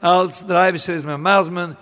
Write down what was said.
als drei bis is mir Masmen,